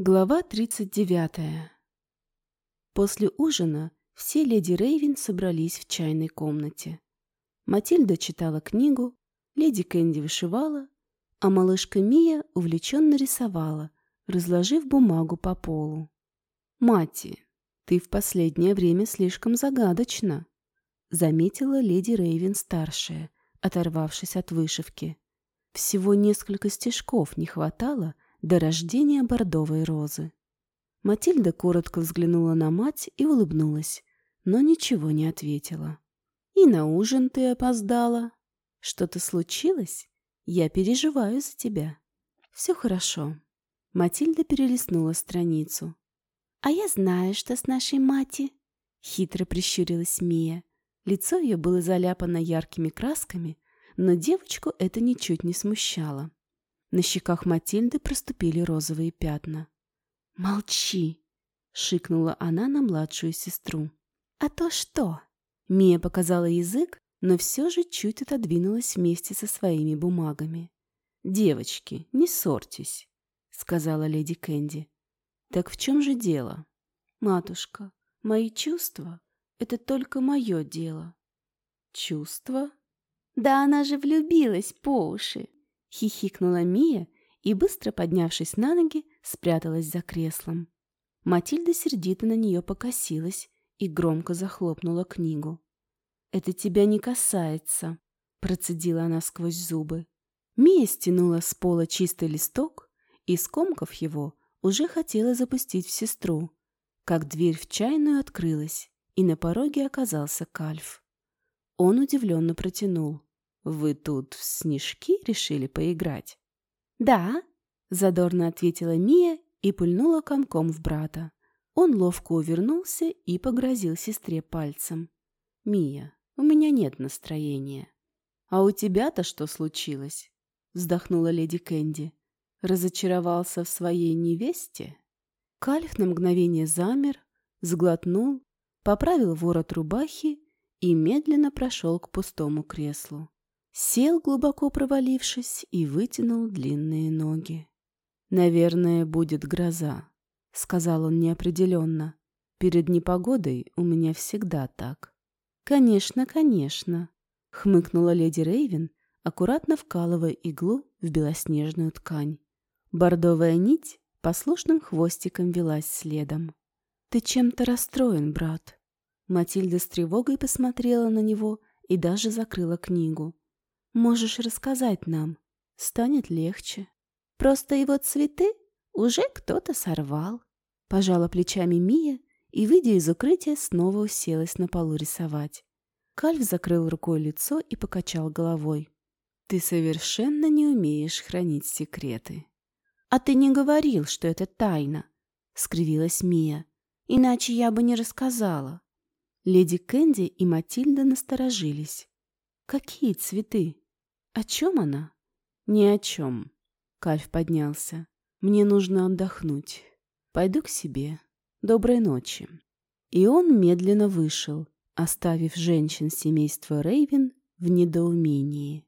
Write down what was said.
Глава 39. После ужина все леди Рейвен собрались в чайной комнате. Матильда читала книгу, леди Кэнди вышивала, а малышка Мия увлеченно рисовала, разложив бумагу по полу. «Мати, ты в последнее время слишком загадочна», заметила леди Рейвен-старшая, оторвавшись от вышивки. Всего несколько стежков не хватало — до рождения бордовой розы. Матильда коротко взглянула на мать и улыбнулась, но ничего не ответила. «И на ужин ты опоздала. Что-то случилось? Я переживаю за тебя». «Все хорошо». Матильда перелистнула страницу. «А я знаю, что с нашей мати...» Хитро прищурилась Мия. Лицо ее было заляпано яркими красками, но девочку это ничуть не смущало. На щеках Матильды проступили розовые пятна. «Молчи!» — шикнула она на младшую сестру. «А то что?» Мия показала язык, но все же чуть отодвинулась вместе со своими бумагами. «Девочки, не ссорьтесь», — сказала леди Кэнди. «Так в чем же дело?» «Матушка, мои чувства — это только мое дело». «Чувства?» «Да она же влюбилась по уши!» Хихикнула Мия и, быстро поднявшись на ноги, спряталась за креслом. Матильда сердито на нее покосилась и громко захлопнула книгу. «Это тебя не касается», — процедила она сквозь зубы. Мия стянула с пола чистый листок и, скомкав его, уже хотела запустить в сестру, как дверь в чайную открылась, и на пороге оказался Кальф. Он удивленно протянул. «Вы тут в снежки решили поиграть?» «Да», — задорно ответила Мия и пульнула комком в брата. Он ловко увернулся и погрозил сестре пальцем. «Мия, у меня нет настроения». «А у тебя-то что случилось?» — вздохнула леди Кэнди. «Разочаровался в своей невесте?» Кальф на мгновение замер, сглотнул, поправил ворот рубахи и медленно прошел к пустому креслу сел, глубоко провалившись, и вытянул длинные ноги. «Наверное, будет гроза», — сказал он неопределенно. «Перед непогодой у меня всегда так». «Конечно, конечно», — хмыкнула леди Рейвен, аккуратно вкалывая иглу в белоснежную ткань. Бордовая нить послушным хвостиком велась следом. «Ты чем-то расстроен, брат». Матильда с тревогой посмотрела на него и даже закрыла книгу. Можешь рассказать нам. Станет легче. Просто его цветы уже кто-то сорвал. Пожала плечами Мия и, выйдя из укрытия, снова уселась на полу рисовать. Кальв закрыл рукой лицо и покачал головой. «Ты совершенно не умеешь хранить секреты». «А ты не говорил, что это тайна», — скривилась Мия. «Иначе я бы не рассказала». Леди Кэнди и Матильда насторожились. «Какие цветы?» «О чем она?» «Ни о чем». Кальф поднялся. «Мне нужно отдохнуть. Пойду к себе. Доброй ночи». И он медленно вышел, оставив женщин семейства Рейвен в недоумении.